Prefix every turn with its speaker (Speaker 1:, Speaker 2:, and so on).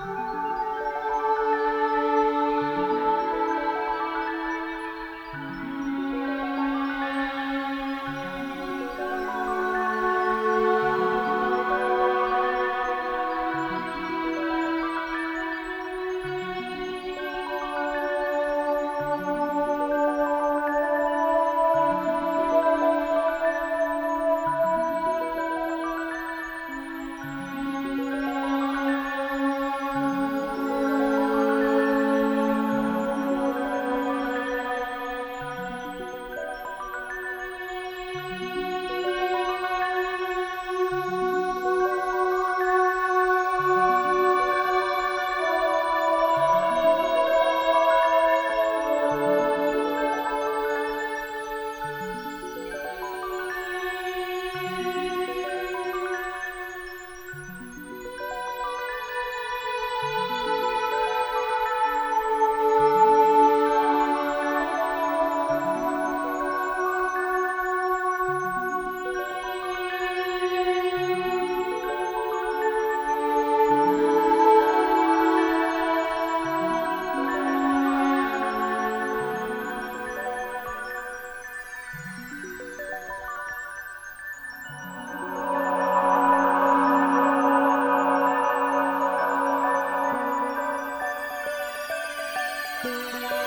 Speaker 1: Bye. Música